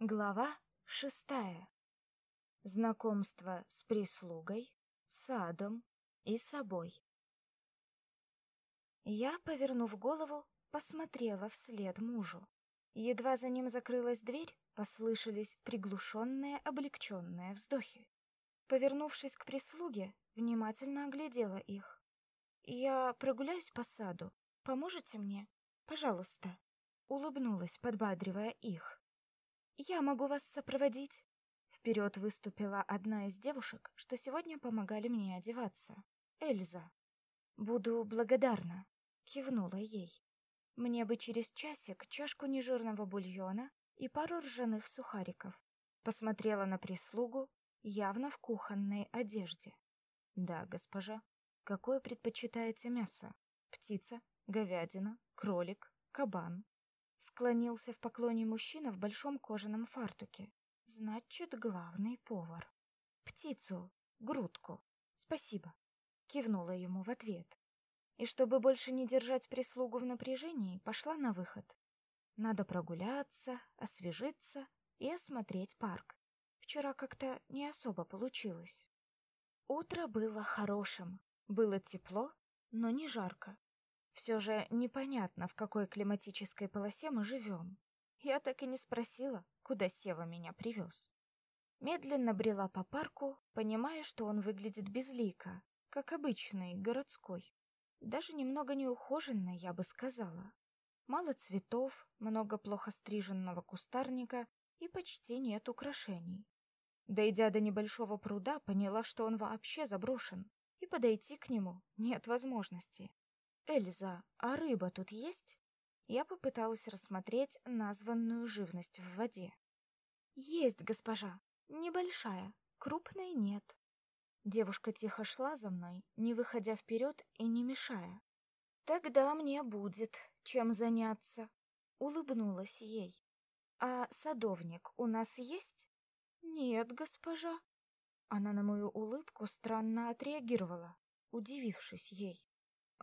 Глава шестая. Знакомство с прислугой, садом и собой. Я, повернув голову, посмотрела вслед мужу. Едва за ним закрылась дверь, послышались приглушенные, облегченные вздохи. Повернувшись к прислуге, внимательно оглядела их. «Я прогуляюсь по саду. Поможете мне? Пожалуйста». Улыбнулась, подбадривая их. «Я могу вас сопроводить?» Вперед выступила одна из девушек, что сегодня помогали мне одеваться. Эльза. «Буду благодарна», — кивнула ей. «Мне бы через часик чашку нежирного бульона и пару ржаных сухариков». Посмотрела на прислугу, явно в кухонной одежде. «Да, госпожа. Какое предпочитаете мясо? Птица, говядина, кролик, кабан?» Склонился в поклоне мужчина в большом кожаном фартуке. Значит, главный повар. Птицу, грудку. Спасибо. Кивнула ему в ответ. И чтобы больше не держать прислугу в напряжении, пошла на выход. Надо прогуляться, освежиться и осмотреть парк. Вчера как-то не особо получилось. Утро было хорошим. Было тепло, но не жарко. Все же непонятно, в какой климатической полосе мы живем. Я так и не спросила, куда Сева меня привез. Медленно брела по парку, понимая, что он выглядит безлико, как обычный, городской. Даже немного неухоженный, я бы сказала. Мало цветов, много плохо стриженного кустарника и почти нет украшений. Дойдя до небольшого пруда, поняла, что он вообще заброшен, и подойти к нему нет возможности. Эльза, а рыба тут есть? Я попыталась рассмотреть названную живность в воде. Есть, госпожа. Небольшая, крупной нет. Девушка тихо шла за мной, не выходя вперед и не мешая. Тогда мне будет чем заняться, улыбнулась ей. А садовник у нас есть? Нет, госпожа. Она на мою улыбку странно отреагировала, удивившись ей.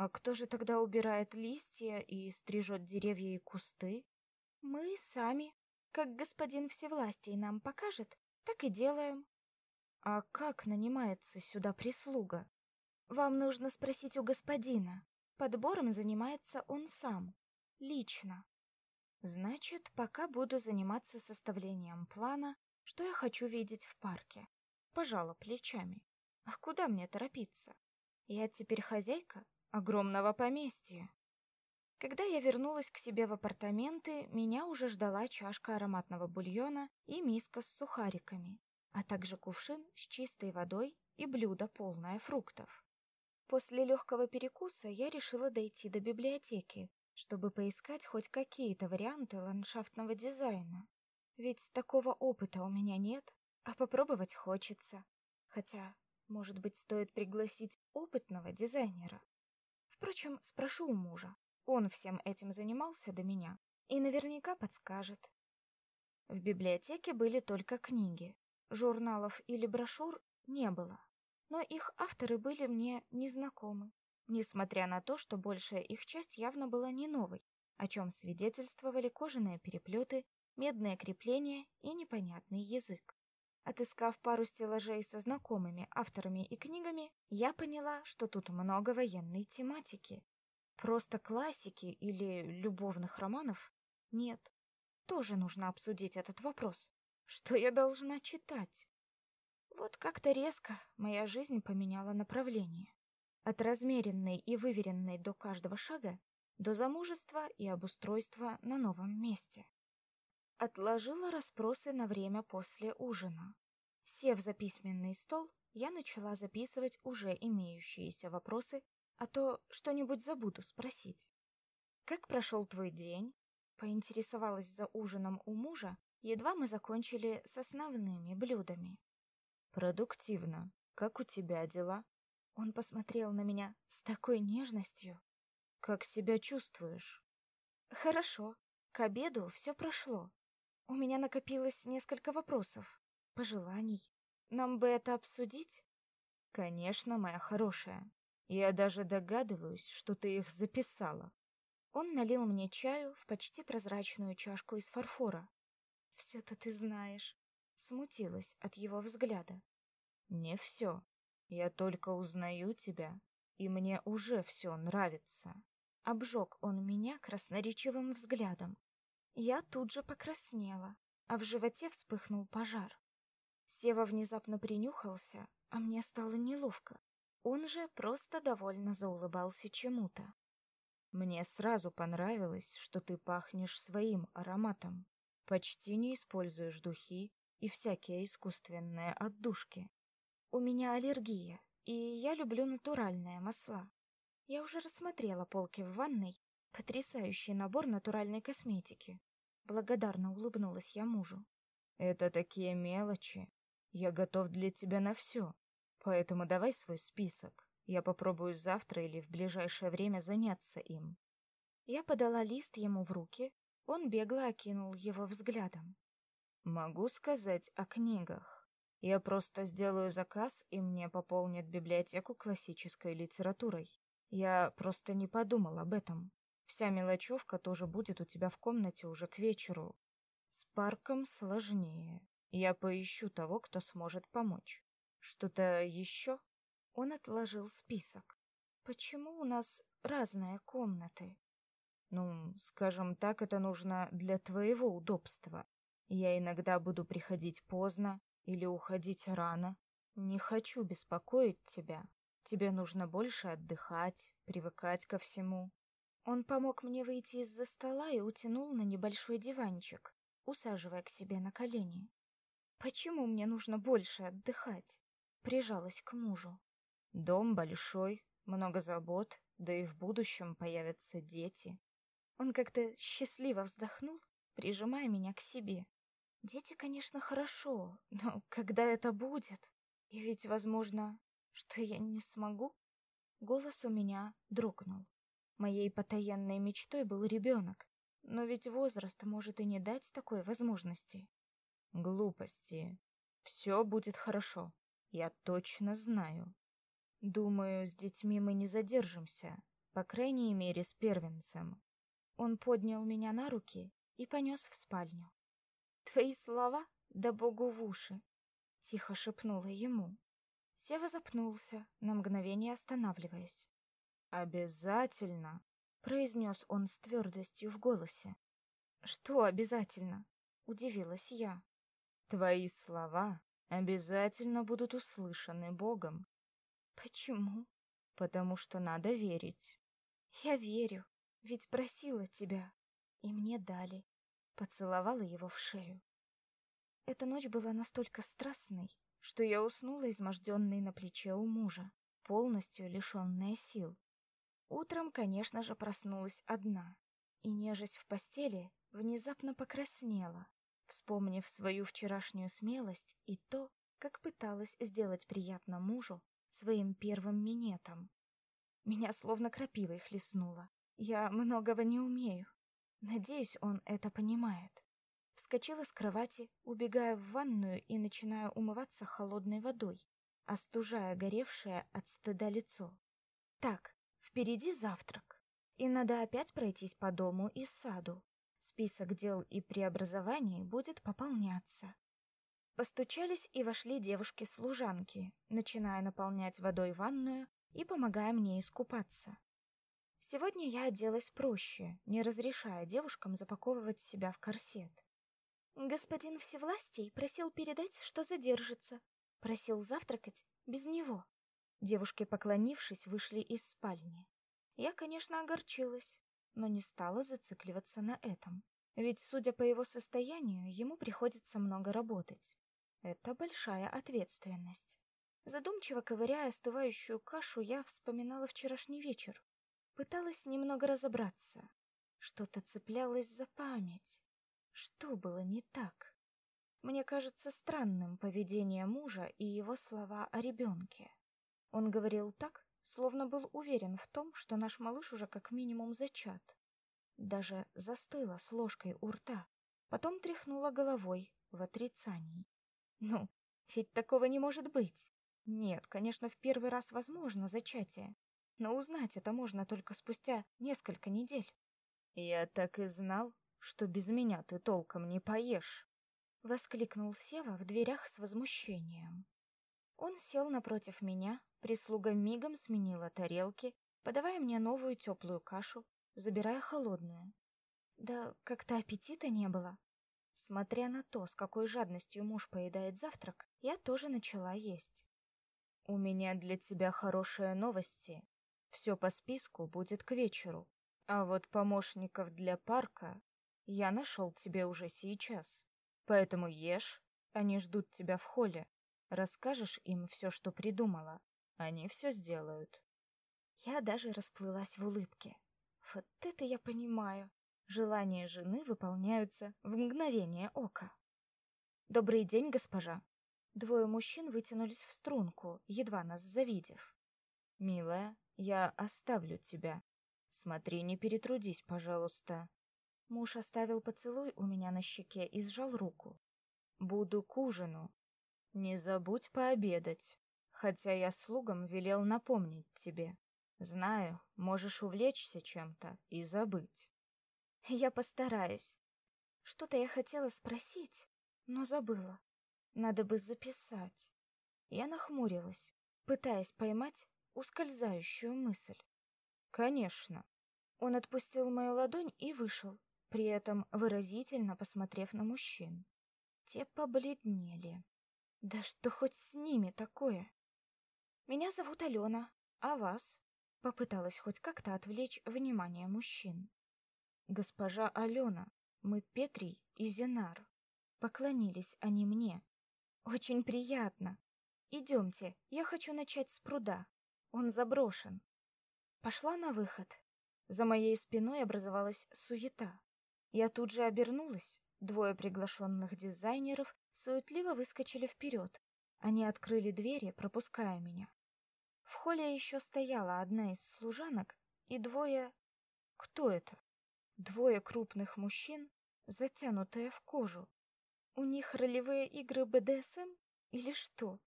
А кто же тогда убирает листья и стрижет деревья и кусты? Мы сами. Как господин Всевластий нам покажет, так и делаем. А как нанимается сюда прислуга? Вам нужно спросить у господина. Подбором занимается он сам, лично. Значит, пока буду заниматься составлением плана, что я хочу видеть в парке. Пожала плечами. А куда мне торопиться? Я теперь хозяйка огромного поместья. Когда я вернулась к себе в апартаменты, меня уже ждала чашка ароматного бульона и миска с сухариками, а также кувшин с чистой водой и блюдо полное фруктов. После легкого перекуса я решила дойти до библиотеки, чтобы поискать хоть какие-то варианты ландшафтного дизайна. Ведь такого опыта у меня нет, а попробовать хочется. Хотя, может быть, стоит пригласить опытного дизайнера. Впрочем, спрошу у мужа. Он всем этим занимался до меня и наверняка подскажет. В библиотеке были только книги. Журналов или брошюр не было, но их авторы были мне незнакомы, несмотря на то, что большая их часть явно была не новой, о чем свидетельствовали кожаные переплеты, медные крепления и непонятный язык. Отыскав пару стеллажей со знакомыми авторами и книгами, я поняла, что тут много военной тематики. Просто классики или любовных романов нет. Тоже нужно обсудить этот вопрос. Что я должна читать? Вот как-то резко моя жизнь поменяла направление. От размеренной и выверенной до каждого шага до замужества и обустройства на новом месте. Отложила расспросы на время после ужина. Сев за письменный стол, я начала записывать уже имеющиеся вопросы, а то что-нибудь забуду спросить. «Как прошел твой день?» Поинтересовалась за ужином у мужа, едва мы закончили с основными блюдами. «Продуктивно. Как у тебя дела?» Он посмотрел на меня с такой нежностью. «Как себя чувствуешь?» «Хорошо. К обеду все прошло. У меня накопилось несколько вопросов, пожеланий. Нам бы это обсудить? Конечно, моя хорошая. Я даже догадываюсь, что ты их записала. Он налил мне чаю в почти прозрачную чашку из фарфора. Все-то ты знаешь. Смутилась от его взгляда. Не все. Я только узнаю тебя, и мне уже все нравится. Обжег он меня красноречивым взглядом. Я тут же покраснела, а в животе вспыхнул пожар. Сева внезапно принюхался, а мне стало неловко. Он же просто довольно заулыбался чему-то. Мне сразу понравилось, что ты пахнешь своим ароматом. Почти не используешь духи и всякие искусственные отдушки. У меня аллергия, и я люблю натуральные масла. Я уже рассмотрела полки в ванной, потрясающий набор натуральной косметики. Благодарно улыбнулась я мужу. Это такие мелочи. Я готов для тебя на все. Поэтому давай свой список. Я попробую завтра или в ближайшее время заняться им. Я подала лист ему в руки, он бегло окинул его взглядом. Могу сказать о книгах. Я просто сделаю заказ, и мне пополнят библиотеку классической литературой. Я просто не подумал об этом. Вся мелочевка тоже будет у тебя в комнате уже к вечеру. С парком сложнее. Я поищу того, кто сможет помочь. Что-то еще? Он отложил список. Почему у нас разные комнаты? Ну, скажем так, это нужно для твоего удобства. Я иногда буду приходить поздно или уходить рано. Не хочу беспокоить тебя. Тебе нужно больше отдыхать, привыкать ко всему. Он помог мне выйти из-за стола и утянул на небольшой диванчик, усаживая к себе на колени. Почему мне нужно больше отдыхать? Прижалась к мужу. Дом большой, много забот, да и в будущем появятся дети. Он как-то счастливо вздохнул, прижимая меня к себе. Дети, конечно, хорошо, но когда это будет? И ведь, возможно, что я не смогу? Голос у меня дрогнул. Моей потаенной мечтой был ребенок, но ведь возраст может и не дать такой возможности. Глупости. Все будет хорошо. Я точно знаю. Думаю, с детьми мы не задержимся, по крайней мере, с первенцем. Он поднял меня на руки и понес в спальню. Твои слова, да богу в уши, тихо шепнула ему. Сева запнулся, на мгновение останавливаясь. Обязательно, произнес он с твердостью в голосе. Что обязательно? удивилась я. Твои слова обязательно будут услышаны Богом. Почему? Потому что надо верить. Я верю, ведь просила тебя, и мне дали. Поцеловала его в шею. Эта ночь была настолько страстной, что я уснула изможденной на плече у мужа, полностью лишенная сил. Утром, конечно же, проснулась одна, и, нежесть в постели, внезапно покраснела, вспомнив свою вчерашнюю смелость и то, как пыталась сделать приятно мужу своим первым минетом. Меня словно крапивой хлестнуло. Я многого не умею. Надеюсь, он это понимает. Вскочила с кровати, убегая в ванную и начиная умываться холодной водой, остужая горевшее от стыда лицо. Так, впереди завтрак, и надо опять пройтись по дому и саду. Список дел и преобразований будет пополняться. Постучались и вошли девушки-служанки, начиная наполнять водой ванную и помогая мне искупаться. Сегодня я оделась проще, не разрешая девушкам запаковывать себя в корсет. Господин Всевластий просил передать, что задержится. Просил завтракать без него. Девушки, поклонившись, вышли из спальни. Я, конечно, огорчилась, но не стала зацикливаться на этом. Ведь, судя по его состоянию, ему приходится много работать. Это большая ответственность. Задумчиво ковыряя остывающую кашу, я вспоминала вчерашний вечер. Пыталась немного разобраться. Что-то цеплялось за память. Что было не так? Мне кажется странным поведение мужа и его слова о ребенке. Он говорил так, словно был уверен в том, что наш малыш уже как минимум зачат. Даже застыла с ложкой у рта, потом тряхнула головой в отрицании. Ну, ведь такого не может быть. Нет, конечно, в первый раз возможно зачатие, но узнать это можно только спустя несколько недель. Я так и знал, что без меня ты толком не поешь. воскликнул Сева в дверях с возмущением. Он сел напротив меня, прислуга мигом сменила тарелки, подавая мне новую теплую кашу, забирая холодную. Да как-то аппетита не было. Смотря на то, с какой жадностью муж поедает завтрак, я тоже начала есть. У меня для тебя хорошие новости. Все по списку будет к вечеру. А вот помощников для парка я нашел тебе уже сейчас. Поэтому ешь, они ждут тебя в холле. Расскажешь им все, что придумала. Они все сделают. Я даже расплылась в улыбке. Вот это я понимаю. Желания жены выполняются в мгновение ока. Добрый день, госпожа. Двое мужчин вытянулись в струнку, едва нас завидев. Милая, я оставлю тебя. Смотри, не перетрудись, пожалуйста. Муж оставил поцелуй у меня на щеке и сжал руку. Буду к ужину. Не забудь пообедать. Хотя я слугам велел напомнить тебе. Знаю, можешь увлечься чем-то и забыть. Я постараюсь. Что-то я хотела спросить, но забыла. Надо бы записать. Я нахмурилась, пытаясь поймать ускользающую мысль. Конечно. Он отпустил мою ладонь и вышел, при этом выразительно посмотрев на мужчин. Те побледнели. Да что хоть с ними такое? Меня зовут Алена, а вас? Попыталась хоть как-то отвлечь внимание мужчин. Госпожа Алена, мы Петрий и Зинар. Поклонились они мне. Очень приятно. Идемте, я хочу начать с пруда. Он заброшен. Пошла на выход. За моей спиной образовалась суета. Я тут же обернулась. Двое приглашенных дизайнеров суетливо выскочили вперед. Они открыли двери, пропуская меня. В холле еще стояла одна из служанок и двое... Кто это? Двое крупных мужчин, затянутые в кожу. У них ролевые игры БДСМ или что?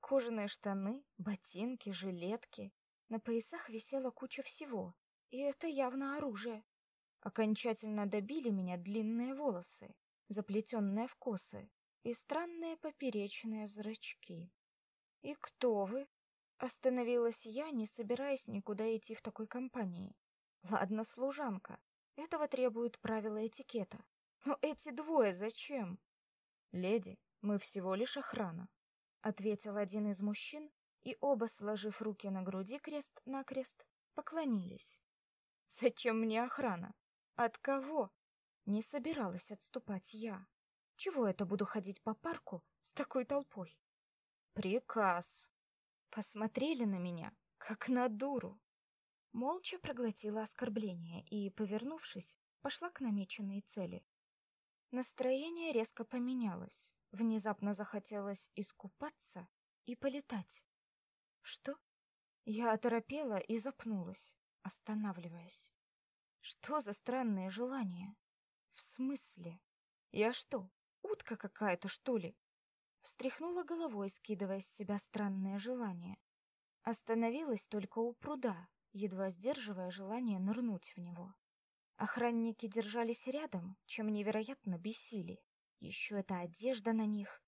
Кожаные штаны, ботинки, жилетки. На поясах висела куча всего, и это явно оружие. Окончательно добили меня длинные волосы, заплетенные в косы, и странные поперечные зрачки. «И кто вы?» Остановилась я, не собираясь никуда идти в такой компании. Ладно, служанка. Этого требуют правила этикета. Но эти двое зачем? Леди, мы всего лишь охрана, ответил один из мужчин, и оба, сложив руки на груди крест-накрест, поклонились. Зачем мне охрана? От кого? Не собиралась отступать я. Чего это буду ходить по парку с такой толпой? Приказ. Посмотрели на меня, как на дуру. Молча проглотила оскорбление и, повернувшись, пошла к намеченной цели. Настроение резко поменялось. Внезапно захотелось искупаться и полетать. Что? Я оторопела и запнулась, останавливаясь. Что за странное желание? В смысле? Я что, утка какая-то, что ли? Встряхнула головой, скидывая с себя странное желание. Остановилась только у пруда, едва сдерживая желание нырнуть в него. Охранники держались рядом, чем невероятно бесили. Еще эта одежда на них.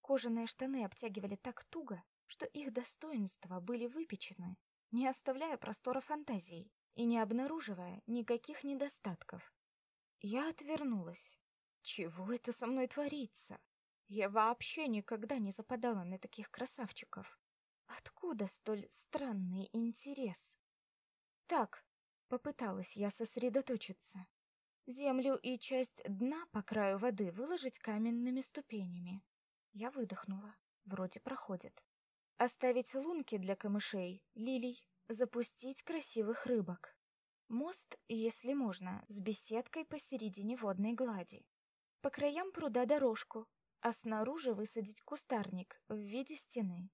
Кожаные штаны обтягивали так туго, что их достоинства были выпечены, не оставляя простора фантазии и не обнаруживая никаких недостатков. Я отвернулась. Чего это со мной творится? Я вообще никогда не западала на таких красавчиков. Откуда столь странный интерес? Так, попыталась я сосредоточиться. Землю и часть дна по краю воды выложить каменными ступенями. Я выдохнула. Вроде проходит. Оставить лунки для камышей, лилий, запустить красивых рыбок. Мост, если можно, с беседкой посередине водной глади. По краям пруда дорожку, а снаружи высадить кустарник в виде стены.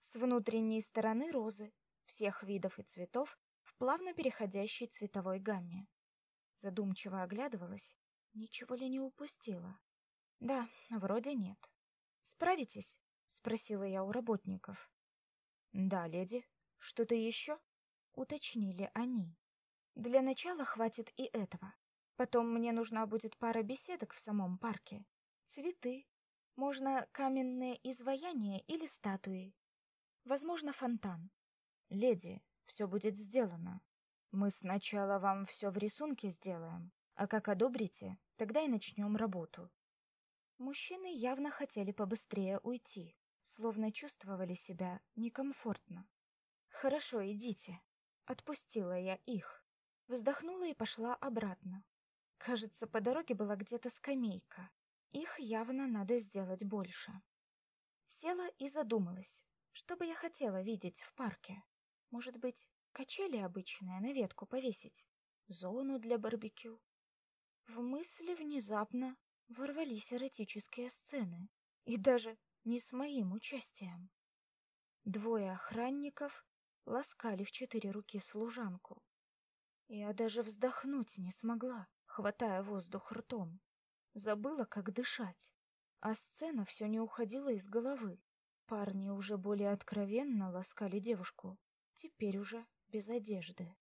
С внутренней стороны розы всех видов и цветов в плавно переходящей цветовой гамме. Задумчиво оглядывалась, ничего ли не упустила. Да, вроде нет. Справитесь? спросила я у работников. Да, леди. Что-то еще?» — уточнили они. «Для начала хватит и этого. Потом мне нужна будет пара беседок в самом парке. Цветы, Можно каменные изваяния или статуи. Возможно, фонтан. Леди, все будет сделано. Мы сначала вам все в рисунке сделаем, а как одобрите, тогда и начнем работу. Мужчины явно хотели побыстрее уйти, словно чувствовали себя некомфортно. Хорошо, идите. Отпустила я их. Вздохнула и пошла обратно. Кажется, по дороге была где-то скамейка. Их явно надо сделать больше. Села и задумалась, что бы я хотела видеть в парке. Может быть, качели обычные на ветку повесить? Зону для барбекю? В мысли внезапно ворвались эротические сцены. И даже не с моим участием. Двое охранников ласкали в четыре руки служанку. Я даже вздохнуть не смогла, хватая воздух ртом. Забыла, как дышать. А сцена все не уходила из головы. Парни уже более откровенно ласкали девушку, теперь уже без одежды.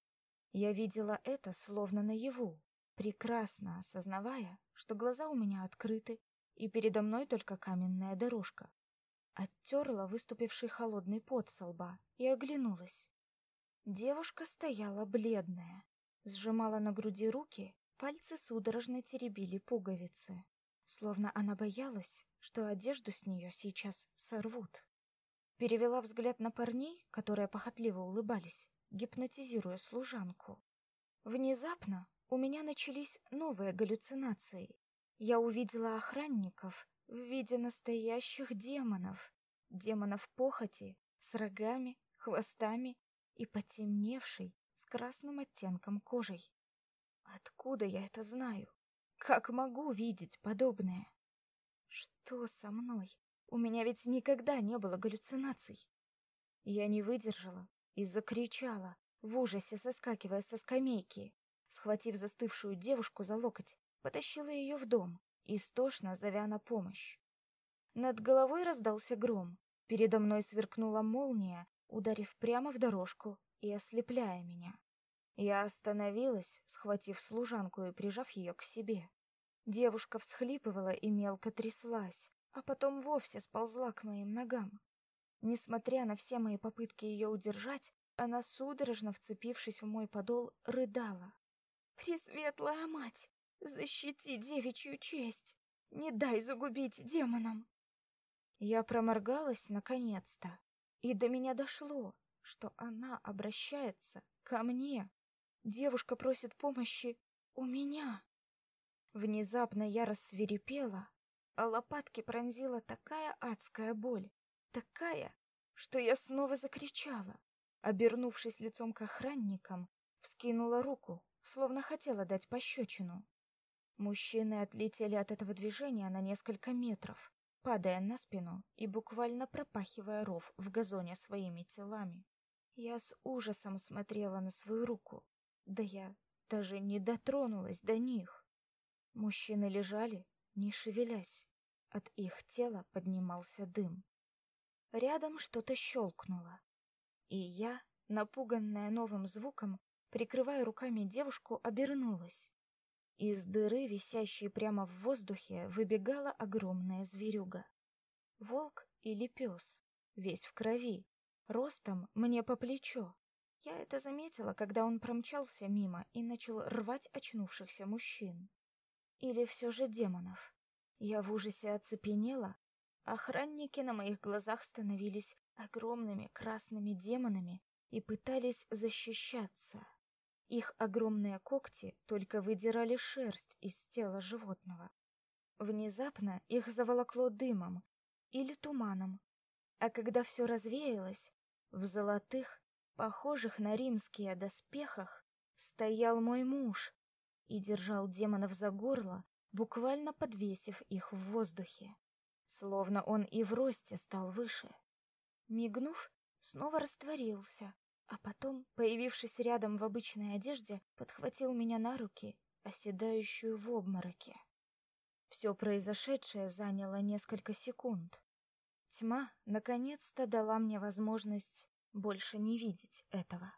Я видела это словно наяву, прекрасно осознавая, что глаза у меня открыты, и передо мной только каменная дорожка. Оттерла выступивший холодный пот со лба и оглянулась. Девушка стояла бледная, сжимала на груди руки, пальцы судорожно теребили пуговицы, словно она боялась, что одежду с нее сейчас сорвут. Перевела взгляд на парней, которые похотливо улыбались, гипнотизируя служанку. Внезапно у меня начались новые галлюцинации. Я увидела охранников в виде настоящих демонов, демонов похоти с рогами, хвостами и потемневшей с красным оттенком кожей. Откуда я это знаю? Как могу видеть подобное? Что со мной? У меня ведь никогда не было галлюцинаций. Я не выдержала и закричала, в ужасе соскакивая со скамейки. Схватив застывшую девушку за локоть, потащила ее в дом, истошно зовя на помощь. Над головой раздался гром. Передо мной сверкнула молния, ударив прямо в дорожку и ослепляя меня. Я остановилась, схватив служанку и прижав ее к себе. Девушка всхлипывала и мелко тряслась, а потом вовсе сползла к моим ногам. Несмотря на все мои попытки ее удержать, она, судорожно вцепившись в мой подол, рыдала. «Пресветлая мать, защити девичью честь! Не дай загубить демонам!» Я проморгалась наконец-то, и до меня дошло, что она обращается ко мне. Девушка просит помощи у меня. Внезапно я рассверепела, а лопатки пронзила такая адская боль, такая, что я снова закричала. Обернувшись лицом к охранникам, вскинула руку, словно хотела дать пощечину. Мужчины отлетели от этого движения на несколько метров, падая на спину и буквально пропахивая ров в газоне своими телами. Я с ужасом смотрела на свою руку, да я даже не дотронулась до них. Мужчины лежали, не шевелясь. От их тела поднимался дым. Рядом что-то щелкнуло, и я, напуганная новым звуком, прикрывая руками девушку, обернулась. Из дыры, висящей прямо в воздухе, выбегала огромная зверюга. Волк или пес, весь в крови, ростом мне по плечо. Я это заметила, когда он промчался мимо и начал рвать очнувшихся мужчин. Или все же демонов. Я в ужасе оцепенела. Охранники на моих глазах становились огромными красными демонами и пытались защищаться. Их огромные когти только выдирали шерсть из тела животного. Внезапно их заволокло дымом или туманом, а когда все развеялось, в золотых, похожих на римские доспехах, стоял мой муж и держал демонов за горло, буквально подвесив их в воздухе, словно он и в росте стал выше. Мигнув, снова растворился, а потом, появившись рядом в обычной одежде, подхватил меня на руки, оседающую в обмороке. Все произошедшее заняло несколько секунд. Тьма наконец-то дала мне возможность больше не видеть этого.